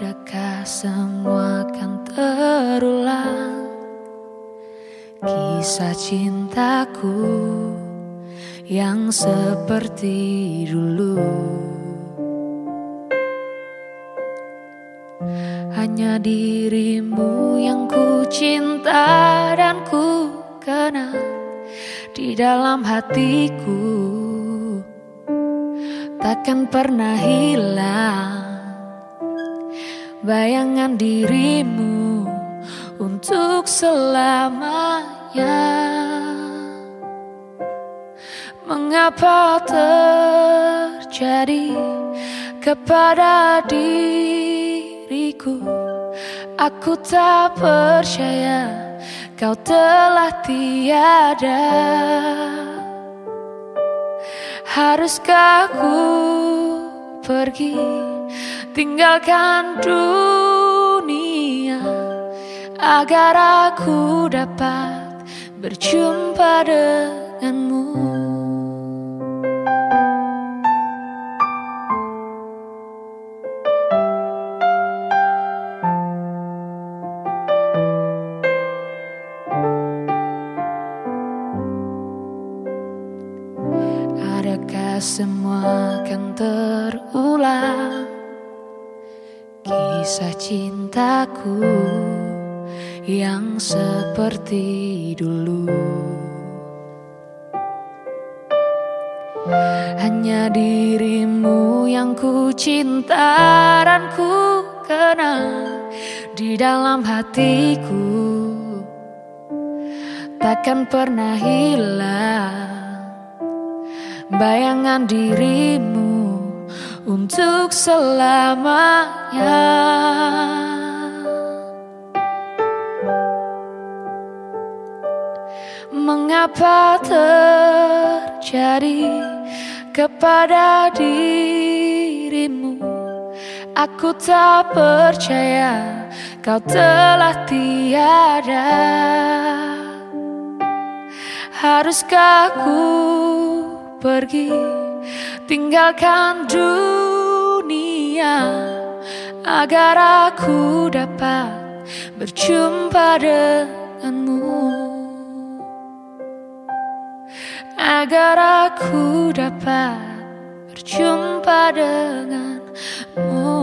Adakah semua akan terulang? Kisah cintaku yang seperti dulu. Hanya dirimu yang ku cinta dan ku kenal Di dalam hatiku. Takkan pernah hilang Bayangan dirimu untuk selamanya. Mengapa terjadi kepada diriku? Aku tak percaya kau telah tiada. Haruskah ku pergi tinggalkan dunia agar aku dapat berjumpa denganmu. Adakah semua akan terulang Kisah cintaku yang seperti dulu. Hanya dirimu yang ku cinta dan ku kenal Di dalam hatiku. Takkan pernah hilang Bayangan dirimu untuk selamanya. Mengapa terjadi kepada dirimu? Aku tak percaya kau telah tiada. Haruskah ku pergi? Tinggalkan dunia agar aku dapat berjumpa denganmu. Agar aku dapat berjumpa denganmu